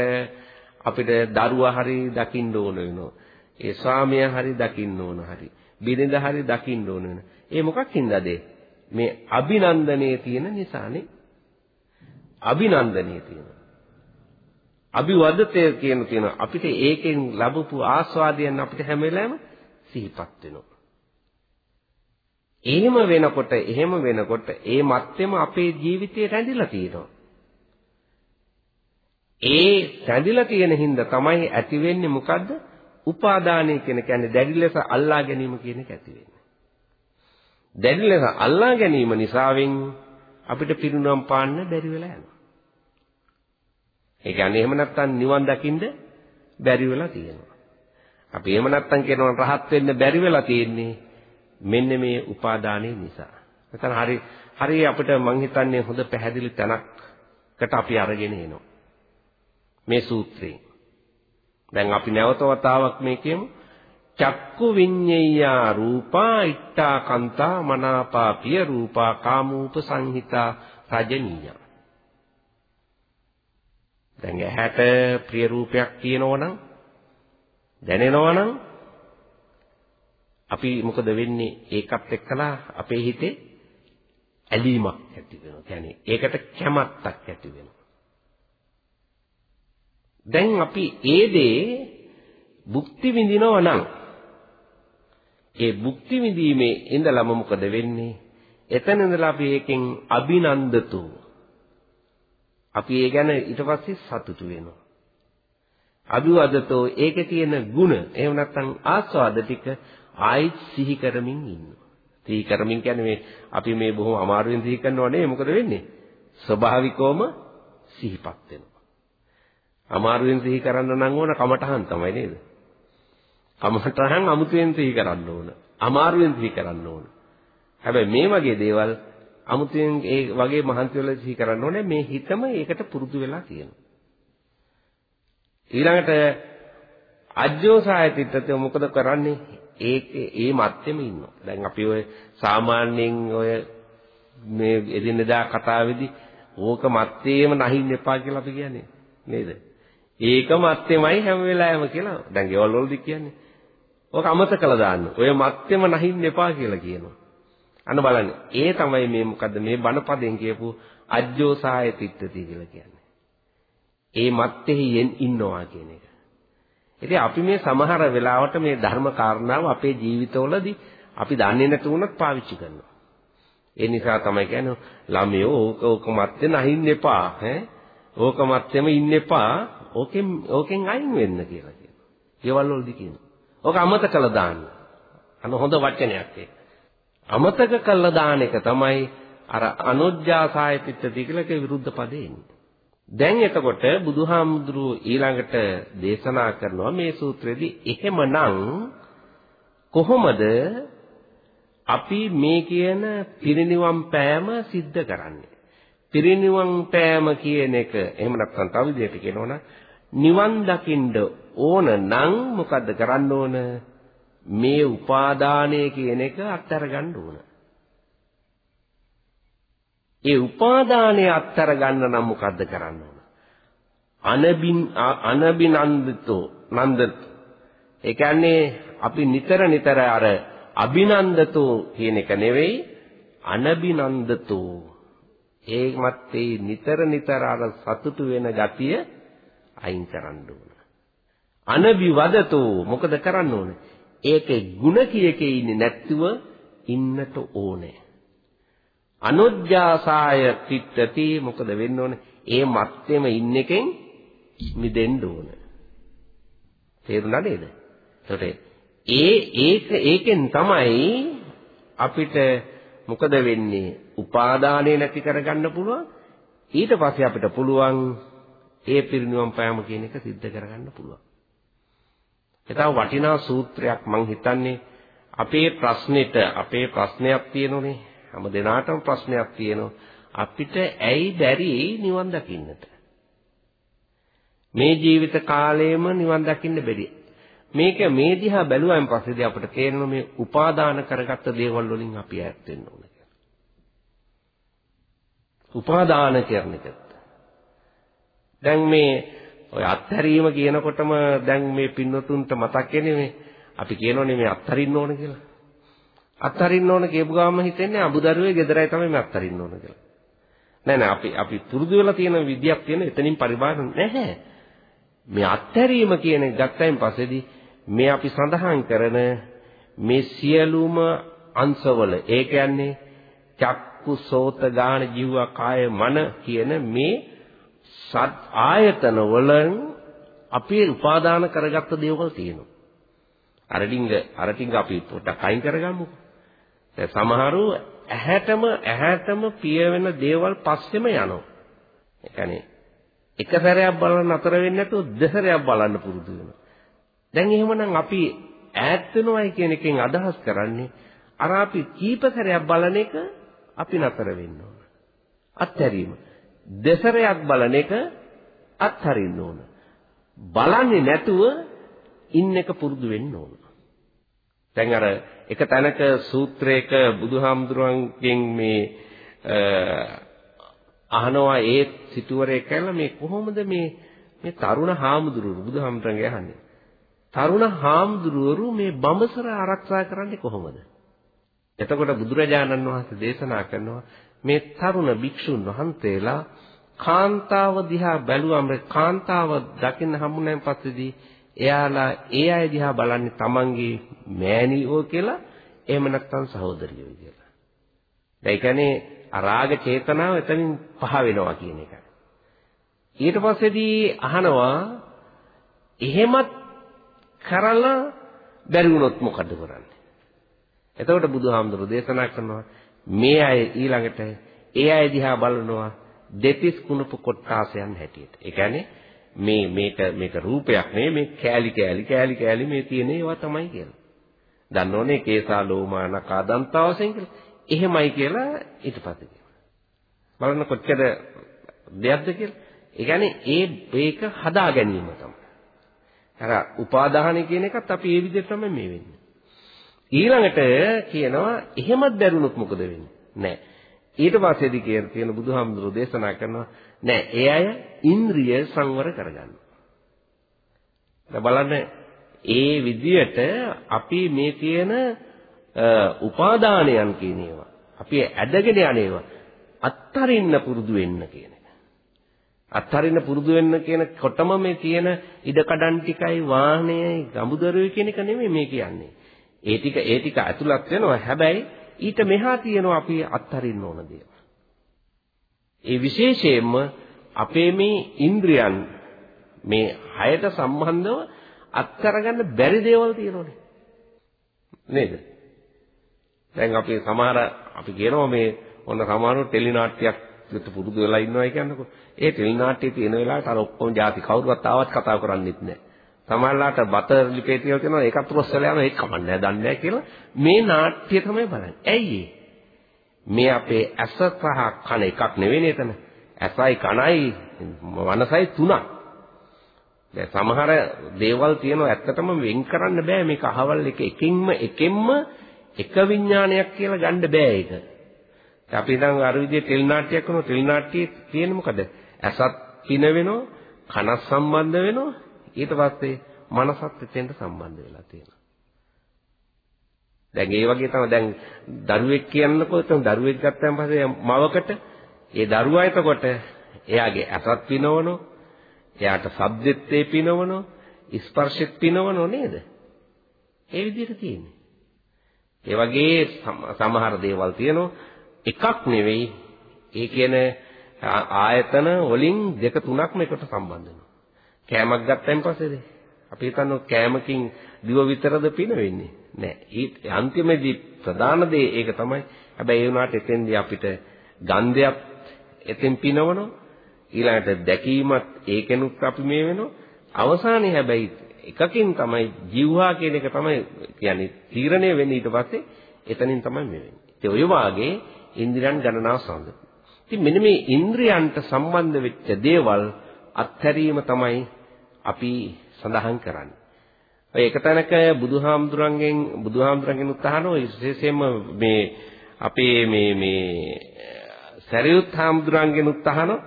අපිට දරුවා හරි දකින්න ඕන වෙනවා. ඒ ස්වාමියා හරි දකින්න ඕන හරි. බිරිඳ හරි දකින්න ඕන වෙනවා. ඒ මොකක් හින්දාද? මේ අභිනන්දනයේ තියෙන නිසානේ. අභිනන්දනයේ තියෙන. අභිවදතය කියන තියෙන අපිට ඒකෙන් ලැබපු ආස්වාදයන් අපිට හැම වෙලාවෙම සිහිපත් වෙනවා. එහෙම වෙනකොට එහෙම වෙනකොට ඒ මත්තෙම අපේ ජීවිතේ රැඳිලා තියෙනවා. ඒ රැඳිලා තියෙන හින්දා තමයි ඇති වෙන්නේ මොකද්ද? උපාදානය කියන කියන්නේ දැඩි ලෙස අල්ලා ගැනීම කියන එක ඇති වෙන්නේ. දැඩි ලෙස අල්ලා ගැනීම නිසාවෙන් අපිට පිරුණම් පාන්න බැරි වෙලා යනවා. ඒ කියන්නේ එහෙම නැත්තම් නිවන් දකින්න බැරි වෙලා තියෙනවා. අපි එහෙම නැත්තම් කියනවා රහත් වෙන්න බැරි වෙලා තියෙන්නේ මෙන්න මේ උපාදානයේ නිසා. නැත්නම් හරි හරි අපිට මං හිතන්නේ හොඳ පැහැදිලි තැනකට අපි අරගෙන එනවා. මේ සූත්‍රයෙන්. දැන් අපි නැවත වතාවක් මේ කියමු. චක්කු විඤ්ඤේයා රූපා ඉත්තා කන්තා මනාපා පිය රූපා කාමූප සංහිතා රජනීය. දැන් ඇහැට ප්‍රිය රූපයක් තියෙනවනම් දැනෙනවනම් අපි මොකද වෙන්නේ ඒකත් එක්කලා අපේ හිතේ ඇලීමක් ඇති වෙනවා. කියන්නේ ඒකට කැමැත්තක් ඇති වෙනවා. දැන් අපි ඒ දේ භුක්ති විඳිනවා නම් ඒ භුක්ති විඳීමේ ඉඳලම මොකද වෙන්නේ? එතන ඉඳලා අපි ඒකෙන් අභිනන්දතු. අපි ඒ ගැන ඊට පස්සේ සතුටු වෙනවා. අභිවදතෝ ඒකේ තියෙන ಗುಣ එහෙම නැත්නම් ආස්වාද ටික ආයිත් සිහි කරමින් ඉන්නවා. සිහි කරමින් කියන්නේ මේ අපි මේ බොහොම අමාරුවෙන් සිහි කරනව නෙවෙයි මොකද වෙන්නේ? ස්වභාවිකවම සිහිපත් වෙනවා. අමාරුවෙන් සිහි කරන්න නම් ඕන කමටහන් තමයි නේද? කමටහන් අමුතුවෙන් සිහි කරන්න ඕන. අමාරුවෙන් සිහි කරන්න ඕන. හැබැයි මේ වගේ දේවල් අමුතුවෙන් ඒ වගේ මහන්සි වෙලා සිහි කරන්න ඕනේ මේ හිතම ඒකට පුරුදු වෙලා තියෙනවා. ඊළඟට අජ්ජෝසායතිත්ත්‍ය මොකද කරන්නේ? ඒකේ ඒ මැත්තේම ඉන්නවා. දැන් අපි ඔය සාමාන්‍යයෙන් ඔය මේ එදිනෙදා කතාවේදී ඕක මැත්තේම නැහින්න එපා කියලා අපි කියන්නේ නේද? ඒක මැත්තේමයි හැම වෙලාවෙම කියලා. දැන් ගෙවල් වලදී කියන්නේ. ඕක අමතක කළා දාන්න. ඔය මැත්තේම නැහින්න එපා කියලා කියනවා. අන්න බලන්න. ඒ තමයි මේ මොකද්ද මේ බණපදයෙන් කියපු අජ්ජෝසාය තිත්තති කියලා කියන්නේ. ඒ මැත්තේ ඉන්නවා කියන එක. ඉතින් අපි මේ සමහර වෙලාවට මේ ධර්ම කාරණාව අපේ ජීවිතවලදී අපි දන්නේ නැති වුණත් පාවිච්චි කරනවා. ඒ නිසා තමයි කියන්නේ ළමයෝ ඕක ඕක මැත්තේ නැහින්න එපා ඈ. ඕක මැත්තේම ඉන්න එපා. ඕකෙන් ඕකෙන් අයින් වෙන්න කියලා කියනවා. දේවල් වලදී කියනවා. ඔක අමතක කළා දාන්න. අන හොඳ වචනයක් ඒක. අමතක කළා දාන එක තමයි අර අනුජ්ජාසායතිත්‍ති කියලාක විරුද්ධ පදේ ඉන්නේ. දැන් එතකොට බුදුහාමුදුරුවෝ ඊළඟට දේශනා කරනවා මේ සූත්‍රයේදී එහෙමනම් කොහොමද අපි මේ කියන පිරිනිවන් පෑම සිද්ධ කරන්නේ? පිරිනිවන් පෑම කියන එක එහෙම නැත්නම් තව විදිහට කියනවනම් නිවන් දකින්න ඕන නම් මොකද්ද කරන්න ඕන? මේ උපාදානය කියන එක අත්හැර ගන්න ඕන. ඒ උපාදානය අත්තර ගන්න නම් මොකද්ද කරන්න ඕන? අනබින් අනබිනන්දිතෝ නන්ද ඒ කියන්නේ අපි නිතර නිතර අර අභිනන්දතෝ කියන එක නෙවෙයි අනබිනන්දතෝ ඒකමත් ඒ නිතර නිතර අර සතුටු වෙන ගතිය අයින් කරන්න ඕන. අනබිවදතෝ මොකද කරන්න ඕන? ඒකේ ಗುಣ කියකේ ඉන්නේ නැත්තුව ඉන්නට ඕනේ. අනුජ්ජාසාය තිට්ඨති මොකද වෙන්න ඕනේ? ඒ මත්තෙම ඉන්න එකෙන් මිදෙන්න ඕන. තේරුණා නේද? එතකොට ඒ ඒක ඒකෙන් තමයි අපිට මොකද වෙන්නේ? උපාදානය නැති කරගන්න පුළුවන්. ඊට පස්සේ අපිට පුළුවන් ඒ පිරිනිවන් පෑම කියන එක सिद्ध කරගන්න පුළුවන්. ඒතව වටිනා සූත්‍රයක් මං හිතන්නේ අපේ ප්‍රශ්නෙට අපේ ප්‍රශ්නයක් තියෙනුනේ හැම දිනාටම ප්‍රශ්නයක් තියෙනවා. අපිට ඇයි බැරි නිවන් දකින්නට? මේ ජීවිත කාලයේම නිවන් දකින්න බැරි. මේක මේ දිහා බැලුවාන් පස්සේදී අපිට තේරෙනවා මේ උපාදාන කරගත්ත දේවල් වලින් අපි ඈත් වෙන්න ඕන කියලා. උපාදාන කරන එකට. දැන් මේ ඔය අත්හැරීම කියනකොටම දැන් මේ පින්නතුන්ට මතක් වෙන්නේ අපි කියනෝනේ මේ අත්හරින්න ඕන කියලා. අත්හරින්න ඕන කියපු ගාම හිතෙන්නේ අබුදරුවේ ගෙදරයි තමයි මේ අත්හරින්න ඕන කියලා. නෑ නෑ අපි අපි පුරුදු වෙලා තියෙන විදියක් තියෙන එතනින් පරිබාහිර නැහැ. මේ අත්හැරීම කියන එක ගත්තයින් පස්සේදී මේ අපි සඳහන් කරන මේ සියලුම අංශවල ඒ කියන්නේ චක්කු සෝත ගාන ජීව කාය මන කියන මේ සත් ආයතන වලින් අපි උපාදාන කරගත්ත දේවල් තියෙනවා. අර ඩිංග අර ටික අපි පොඩ්ඩක් අයින් කරගමුකෝ. දැන් සමහරු ඇහැටම ඇහැටම පිය වෙන දේවල් පස්සෙම යනවා. ඒ කියන්නේ එක සැරයක් බලන්න අතර වෙන්නේ නැතුව දෙසරයක් බලන්න පුරුදු වෙනවා. දැන් එහෙමනම් අපි ඈත් වෙනවයි කියන එකෙන් අදහස් කරන්නේ අර අපි කීප සැරයක් බලන එක අපි නතර වෙන්න ඕන. අත්හැරීම. දෙසරයක් බලන එක අත්හරින්න ඕන. බලන්නේ නැතුව ඉන්න එක පුරුදු වෙන්න ඕන. දැන් අර එක තැනක සූත්‍රයක බුදුහාමුදුරන්ගෙන් මේ අහනවා ඒ සිටුවරේ කියලා මේ කොහොමද මේ මේ තරුණ හාමුදුරුවෝ බුදුහාමුදුරන්ගේ අහන්නේ. තරුණ හාමුදුරුවරු මේ බඹසර ආරක්ෂා කරන්නේ කොහොමද? එතකොට බුදුරජාණන් වහන්සේ දේශනා කරනවා මේ තරුණ භික්ෂුන් වහන්සේලා කාන්තාව දිහා බැලුවම කාන්තාව දකින්න හම්බුනයින් පස්සේදී එයාලා ඒ අය දිහා බලන්නේ තමන්ගේ මෑණියෝ කියලා එහෙම නැත්නම් සහෝදරියෝ කියලා. ඒ කියන්නේ අරාග චේතනාව එතනින් පහ වෙනවා කියන එක. ඊට පස්සේදී අහනවා එහෙමත් කරලා බැරි වුණොත් මොකද කරන්නේ? එතකොට බුදුහාමුදුරු දේශනා කරනවා මේ අය ඊළඟට ඒ අය දිහා බලනවා දෙතිස් කුණප කොට්ටාසයන් හැටියට. ඒ කියන්නේ මේ මේක මේක රූපයක් නෙවෙයි මේ කෑලි කෑලි කෑලි කෑලි මේ තියෙන ඒවා තමයි කියලා. දන්නෝනේ කේසා ලෝමා නකා දන්තා වශයෙන් කියලා. එහෙමයි කියලා ඊට පස්සේ කියනවා. බලන්න කොච්චර දෙයක්ද කියලා. ඒ කියන්නේ ඒ මේක හදා ගැනීම තමයි. අර උපාදාහන කියන එකත් අපි ඒ විදිහට තමයි මේ වෙන්නේ. ඊළඟට කියනවා එහෙමත් දැරුණොත් මොකද වෙන්නේ? නෑ. ඊට පස්සේදී කියන තියෙන බුදුහාමුදුරෝ දේශනා කරනවා නෑ ඒ අය ඉන්ද්‍රිය සංවර කරගන්නවා. දැන් බලන්න ඒ විදියට අපි මේ තියෙන උපාදානයන් කියන ඒවා අපි ඇදගෙන යන ඒවා අත්තරින්න පුරුදු වෙන්න කියන එක. අත්තරින්න පුරුදු වෙන්න කියන කොටම මේ තියෙන ඉඩකඩම් ටිකයි වාහනයයි ගඹුදරුවේ කියන එක නෙමෙයි මේ කියන්නේ. ඒ ටික ඒ ටික ඇතුළත් වෙනවා. හැබැයි ඊට මෙහා තියෙනවා අපි අත්තරින්න ඕන දේවල්. ඒ විශේෂයෙන්ම අපේ මේ ඉන්ද්‍රියන් මේ හයට සම්බන්ධව අත්කරගන්න බැරි දේවල් තියෙනවනේ. නේද? දැන් අපි සමහර අපි කියනවා මේ ඔන්න සමහරව ටෙලි නාට්‍යයක් විතර පුරුදු වෙලා ඉන්නවා කියන්නකො. ඒ ටෙලි නාට්‍යයේ තියෙන වෙලාවට අර ඔක්කොම ಜಾති කවුරුවත් ආවත් කතා කරන්නේත් නැහැ. සමහරලාට බත ලිපේ තියලා තියෙනවා ඒකත් රොස් වෙලා යනවා ඒක කමන්නේ නැහැ දන්නේ නැහැ කියලා මේ නාට්‍ය තමයි බලන්නේ. ඇයි මේ අපේ ඇස සහ කන එකක් නෙවෙයි එතන. ඇසයි කනයි මනසයි තුනක්. දැන් සමහර දේවල් තියෙනවා ඇත්තටම වෙන් කරන්න බෑ මේක අහවල් එක එකින්ම එකෙන්ම එක විඥානයක් කියලා ගන්න බෑ ඒක. අපි දැන් අර විදිහේ ටෙල් නාට්‍යයක් කරනවා ටෙල් නාට්‍යයේ තියෙන මොකද? ඇසත් පින වෙනවා, කනත් සම්බන්ධ වෙනවා, ඊට පස්සේ මනසත් එතෙන්ට සම්බන්ධ වෙලා තියෙනවා. දැන් ඒ වගේ තමයි දැන් දරුවෙක් කියන්නකෝ එතන දරුවෙක් ගත්තාන් පස්සේ මවකට ඒ දරුවා එතකොට එයාගේ ඇසත් පිනවනෝ එයාට ශබ්දෙත් ඒ පිනවනෝ ස්පර්ශෙත් පිනවනෝ නේද? ඒ විදිහට තියෙන්නේ. ඒ වගේ සමහර දේවල් තියෙනවා එකක් නෙවෙයි ඒ කියන ආයතන වලින් දෙක තුනක්ම එකට සම්බන්ධ වෙනවා. කෑමක් ගත්තයින් පස්සේද අපි හිතන්නේ කෑමකින් දිව විතරද පින වෙන්නේ. නෑ. ඒ අන්තිමේදී ප්‍රධාන දේ ඒක තමයි. හැබැයි ඒ වුණාට එතෙන්දී අපිට ගන්ධයක් එතෙන් පිනවනවා. ඊළඟට දැකීමත් ඒකෙනුත් අපි මේ වෙනවා. අවසානයේ හැබැයි එකකින් තමයි ජීවහා කියන එක තමයි කියන්නේ තීරණය වෙන්නේ ඊට පස්සේ එතනින් තමයි මේ වෙන්නේ. ඒ ඔය වාගේ ඉන්ද්‍රියන් ගණනාව සම්බන්ධ. ඉතින් මෙන්න මේ ඉන්ද්‍රියන්ට සම්බන්ධ වෙච්ච දේවල් අත්හැරීම තමයි අපි සඳහන් කරන්නේ. ඔය එක තැනක බුදුහාමුදුරන්ගෙන් බුදුහාමුදුරන්ගෙන් උත්හානෝ විශේෂයෙන්ම මේ අපේ මේ මේ සරියුත් හාමුදුරන්ගෙන් උත්හානෝ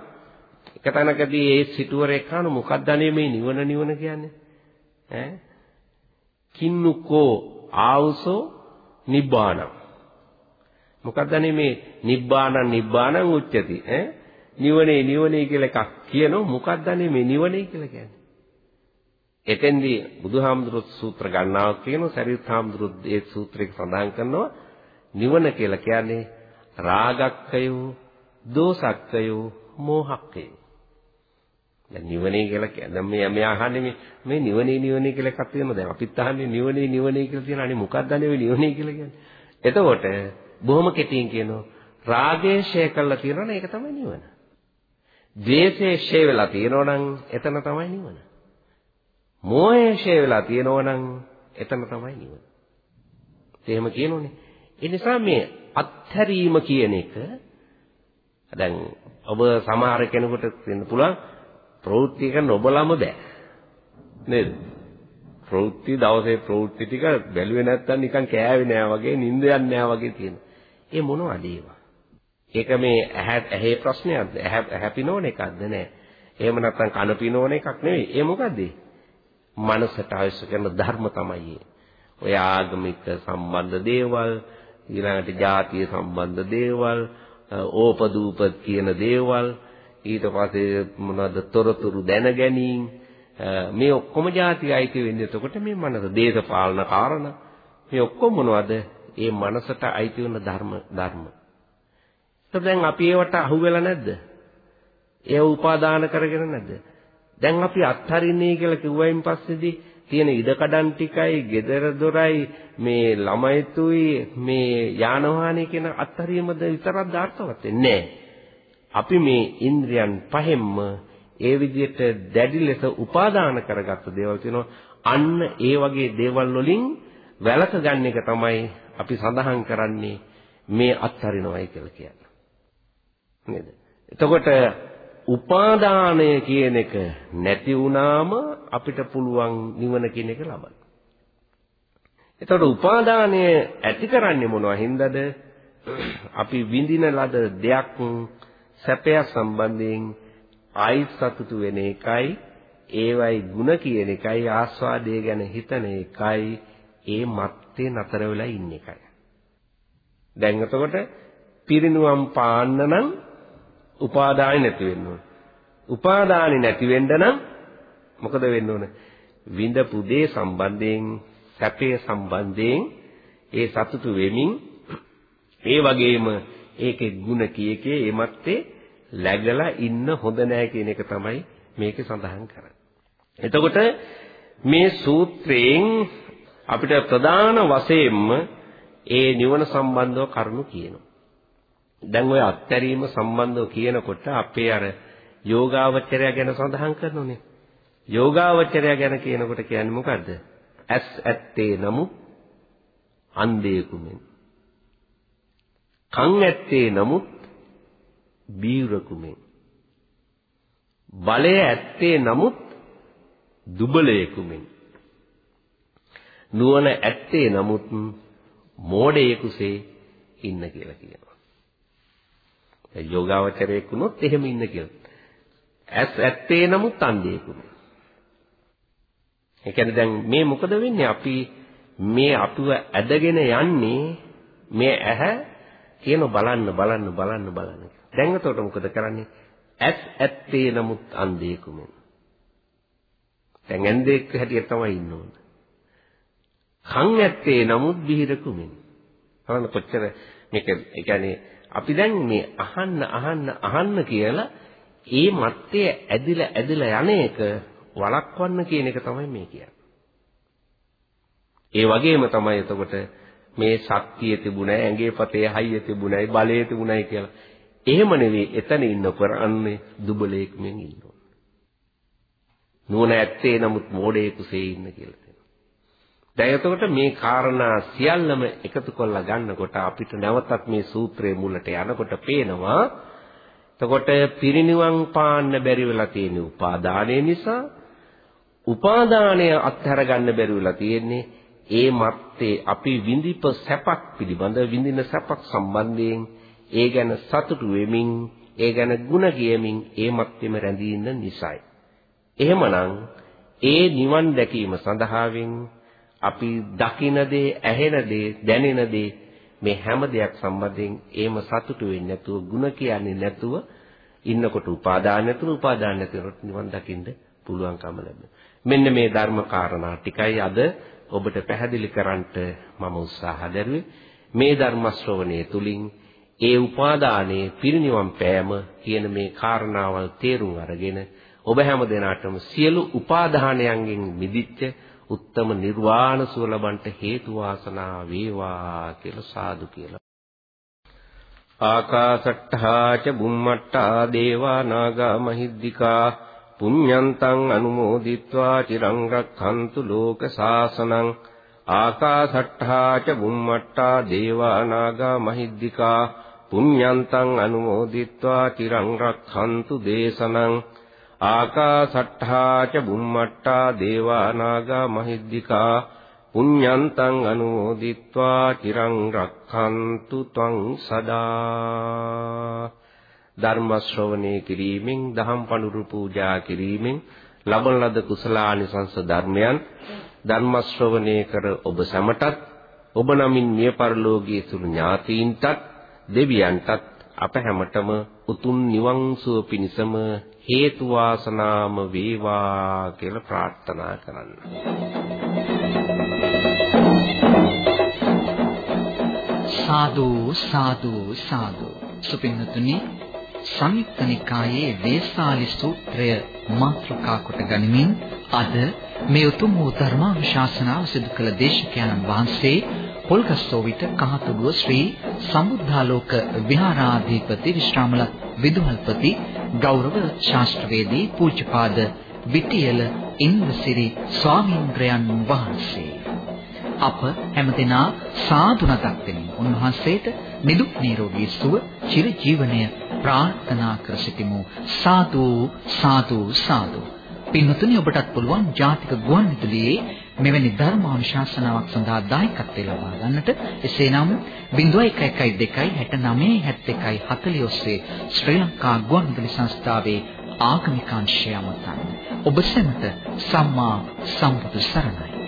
එක තැනකදී ඒ සිටුවරේ කන මොකක්ද අනේ මේ නිවන නිවන කියන්නේ? ඈ? කින්නුකෝ ආවුසෝ නිබ්බාණං මොකක්ද අනේ මේ නිබ්බාණං නිබ්බාණං උච්චති? ඈ? නිවනේ නිවනේ කියලා එකක් කියනෝ මොකක්ද අනේ මේ නිවනේ කියලා කියන්නේ? එතෙන්දී බුදුහාමුදුරුවෝ සූත්‍ර ගණනාවක් කියනවා සරියුත් හාමුදුරුවෝ ඒ සූත්‍රයක සඳහන් කරනවා නිවන කියලා කියන්නේ රාගක්කයෝ දෝසක්කයෝ මෝහක්කයෝ දැන් නිවනේ කියලා කියන්නේ මේ මෙයා අහන්නේ මේ මේ නිවනේ නිවනේ කියලා එකක් තියෙනවා. දැන් අපිත් අහන්නේ නිවනේ නිවනේ කියලා තියෙනවා. අනේ මොකක්ද අනේ නිවනේ කියලා කියන්නේ? එතකොට බොහොම කෙටියෙන් කියනවා රාගය ෂේ කළා තියෙනවනේ ඒක තමයි නිවන. ද්වේෂය ෂේ වෙලා තියෙනවනම් එතන තමයි නිවන. මෝහය ෂේ වෙලා තියෙනවනම් එතන තමයි නිවන එහෙම කියනෝනේ ඒ නිසා මේ අත්හැරීම කියන එක දැන් ඔබ සමහර කෙනෙකුට වෙන්න පුළුවන් ප්‍රවෘත්ති කරන ඔබලම බෑ. නේද? ප්‍රවෘත්ති දවසේ ප්‍රවෘත්ති ටික බැලුවේ නැත්තම් නිකන් කෑවේ නෑ වගේ නිින්ද යන්නේ නෑ වගේ තියෙනවා. ඒ මොනවද ඒවා? ඒක මේ ඇහැ ඇහි ප්‍රශ්නයක්ද? ඇහැ ඇහැ පිනෝන එකක්ද නෑ. එහෙම නැත්තම් කන පිනෝන එකක් නෙවෙයි. ඒ මොකද්ද? මනසට අවශ්‍ය කරන ධර්ම තමයි ඔය ආගමික සම්බන්ධ දේවල්, ඊළඟට ජාතිය සම්බන්ධ දේවල්, ඕපදූප කියන දේවල් ඊට පස්සේ මොනවද තොරතුරු දැන ගැනීම මේ ඔක්කොම જાති අයිති වෙන්නේ. එතකොට මේ මනස දේශපාලන කාරණා. මේ ඔක්කොම මොනවද? ඒ මනසට අයිති වෙන ධර්ම ධර්ම. ඒත් දැන් අපි ඒවට අහු වෙලා නැද්ද? ඒව උපාදාන කරගෙන නැද්ද? දැන් අපි අත්හරින්නේ කියලා කිව්වයින් පස්සේදී තියෙන ඉඩකඩම් ටිකයි, gedara dorai, මේ ළමයිතුයි, මේ යාන වාහනේ කියන අත්හැරීමද විතරක් අර්ථවත් වෙන්නේ නැහැ. අපි මේ ඉන්ද්‍රියන් පහෙන්ම ඒ විදිහට දැඩි ලෙස උපාදාන කරගත්ත දේවල් තියෙනවා. අන්න ඒ වගේ දේවල් වලින් වැළක ගන්න එක තමයි අපි සඳහන් කරන්නේ මේ අත්හරිනවයි කියලා කියන්නේ. නේද? එතකොට උපාදානය කියන එක නැති වුණාම අපිට පුළුවන් නිවන කියන එක ලබන්න. එතකොට උපාදානය ඇති කරන්නේ මොනවා හින්දාද? අපි විඳින ලද දෙයක් සැපය සම්බන්ධයෙන් ආයි සතුටු වෙන එකයි ඒවයි ಗುಣ කියන එකයි ආස්වාදය ගැන හිතන එකයි ඒ මත්තේ නතර වෙලා ඉන්න එකයි. දැන් එතකොට පිරිනුවම් පාන්න නම් උපාදානෙ නැති වෙන්න ඕන. උපාදානෙ නැති වෙන්න නම් මොකද වෙන්න ඕන? විඳපු දේ සම්බන්ධයෙන් සැපේ සම්බන්ධයෙන් ඒ සතුටු වෙමින් ඒ වගේම ඒකේ ಗುಣ කීකේ එමත්තේ läගලා ඉන්න හොඳ නෑ කියන එක තමයි මේකේ සඳහන් කරන්නේ. එතකොට මේ සූත්‍රයෙන් අපිට ප්‍රධාන වශයෙන්ම ඒ නිවන සම්බන්ධව කරුණු කියනවා. දැන් ඔය අත්හැරීම සම්බන්ධව කියනකොට අපේ අර යෝගාවචරය ගැන සඳහන් කරනෝනේ. යෝගාවචරය ගැන කියනකොට කියන්නේ මොකද්ද? ඇස් ඇත්තේ නමුත් අන්ධයෙකුමෙන්. කන් ඇත්තේ නමුත් බීරකුමෙන්. බලය ඇත්තේ නමුත් දුබලයෙකුමෙන්. නුවණ ඇත්තේ නමුත් මෝඩයෙකුසේ ඉන්න කියලා කියනවා. ඒ යෝගාවචරයෙක් වුණොත් එහෙම ඉන්න කියලා. ඇස් ඇත්තේ නමුත් අන්ධයෙකුමෙන්. ඒ කියන්නේ දැන් මේ මොකද වෙන්නේ අපි මේ අපිව ඇදගෙන යන්නේ මේ ඇහැ කියන බලන්න බලන්න බලන්න බලන්න. දැන් එතකොට මොකද කරන්නේ? ඇස් ඇත්තේ නමුත් අන්ධයෙකුමෙන්. දැන් ඇන්දෙක් හැටියට තමයි ඉන්න ඕන. කන් ඇත්තේ නමුත් බිහිරකුමෙන්. බලන්න කොච්චර මේක ඒ කියන්නේ අපි දැන් මේ අහන්න අහන්න අහන්න කියලා ඒ මත්තේ ඇදිලා ඇදිලා යන එක වළක්වන්න කියන එක තමයි මේ කියන්නේ. ඒ වගේම තමයි එතකොට මේ ශක්තිය තිබුණයි ඇඟේ පතේ හයිය තිබුණයි බලය තිබුණයි කියලා. එහෙම නෙවෙයි එතන ඉන්න කරන්නේ දුබලෙක් මෙන් ඉන්නවා. නුවණ ඇත්තේ නමුත් මෝඩයෙකුසේ ඉන්න කියලා තියෙනවා. දැන් එතකොට මේ කාරණා සියල්ලම එකතු කරලා ගන්නකොට අපිට නැවතත් මේ සූත්‍රයේ මුලට යනකොට පේනවා එතකොට පිරිනිවන් පාන්න බැරි වෙලා තියෙන උපාදානය නිසා උපාදානය අත්හැර ගන්න බැරි වෙලා තියෙන්නේ ඒ මත්තේ අපි විඳිප සැපක් පිළිබඳ විඳින සැපක් සම්බන්ධයෙන් ඒ ගැන සතුටු වෙමින් ඒ ගැන ಗುಣ කියමින් ඒ මත්තෙම රැඳී ඉන්න නිසායි. එහෙමනම් ඒ නිවන් දැකීම සඳහාවෙන් අපි දකින දේ, ඇහෙන දේ, දැනෙන දේ මේ හැම දෙයක් සම්බන්ධයෙන් ඒම සතුටු වෙන්නේ නැතුව, ಗುಣ කියන්නේ නැතුව ඉන්නකොට උපාදාන නැතුව උපාදාන නැතුව නිවන් දකින්න පුළුවන්කම ලැබෙනවා. මෙන්න මේ ධර්ම කාරණා ටිකයි අද ඔබට පැහැදිලි කරන්නට මම උත්සාහ දරුවේ. මේ ධර්ම ශ්‍රවණය තුලින් ඒ උපාදානයේ පිරිනිවන් පෑම කියන මේ කාරණාවල් තේරුම් අරගෙන ඔබ හැම දිනාටම සියලු උපාදානයන්ගෙන් මිදිච්ච උත්තම නිර්වාණ සුව ලබන්ට හේතු වාසනා වේවා කියලා සාදු කියලා. ආකාශට්ඨා ච බුම්මට්ඨා දේවා නාග මහිද්దికා පුඤ්ඤන්තං අනුමෝදිත්වා චිරං රක්ඛන්තු ලෝක සාසනං ආකාශට්ඨා ච බුම්මට්ඨා දේවා නාග මහිද්దికා පුඤ්ඤන්තං අනුමෝදිත්වා චිරං රක්ඛන්තු දේශනං ආකාසට්ඨා ච බුම්මට්ඨා දේවා නාග මහිද්దికා පුඤ්ඤන්තං අනුමෝදිත්වා චිරං රක්ඛන්තු ත්වං සදා ධර්ම ශ්‍රවණය කිරීමෙන් දහම් පඬුරු පූජා කිරීමෙන් ලබන ලද කුසලානිසංස ධර්මයන් ධර්ම ශ්‍රවණය කර ඔබ සැමටත් ඔබ නමින් මිය පරලෝකයේ සුළු ඥාතීන්ටත් දෙවියන්ටත් අප හැමතෙම උතුම් නිවන් සුව පිණසම හේතු වාසනාම වේවා කියලා ප්‍රාර්ථනා කරන්න. සාදු සාදු සාදු සුපින්නතුනි සංයුක්ත නිකායේ වේසාලි සූත්‍රය මාතෘකා කොට ගනිමින් අද මේ උතුම් වූ ධර්මානුශාසනාව සිදු කළ දේශකයන්න් වහන්සේ පොල්ගස්සෝ විට කහතුඩුව ශ්‍රී සම්බුද්ධාලෝක විහාරාධිපති විශ්‍රාමල විදුහල්පති ගෞරව ශාස්ත්‍රවේදී පූජ්‍යපාද විටියල ඉන්දසිරි ස්වාමීන්ද්‍රයන් වහන්සේ. අප හැමදෙනා සාදු නතක් දෙමින් උන්වහන්සේට නිදුක් නිරෝගී සුව චිර ජීවනය ප්‍රාර්ථනා කර සිටිමු. සාදු සාදු සාදු. පින්වතුනි ඔබටත් පුළුවන් ජාතික ගුවන්විදුලියේ මෙවැනි ධර්මානුශාසනාවක් සඳහා දායකත්වය ලබා ගන්නට එසේනම් 0112 69 71 40 ඔස්සේ ශ්‍රී ලංකා ගුවන්විදුලි සංස්ථාවේ ආගමික අංශය අමතන්න. ඔබ සැමට සම්මා සම්බුදු සරණයි.